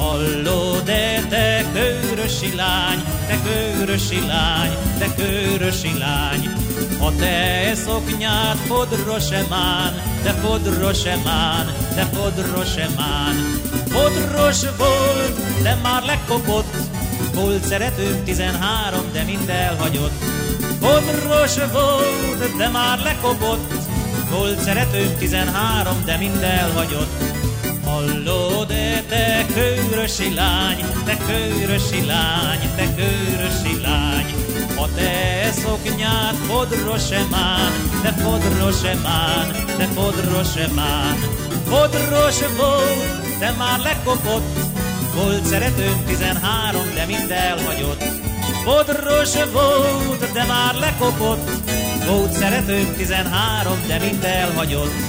Hallod-e, te körösi lány, te körösi lány, te körösi lány, a te szoknyát fodrosemán, de fodrosemán, de fodrosemán. Fodros volt, de már lekopott, volt szeretőm tizenhárom, de mind elhagyott. Fodros volt, de már lekopott, volt szeretőm tizenhárom, de mind elhagyott. Te körösi lány, te körösi lány, te körösi lány, a te szoknyát fodrosemán, de fodrosemán, de fodrosemán. Fodros volt, de már lekopott, volt szeretőm tizenhárom, de mind elhagyott. Fodros volt, de már lekopott, volt szeretőm tizenhárom, de mind elhagyott.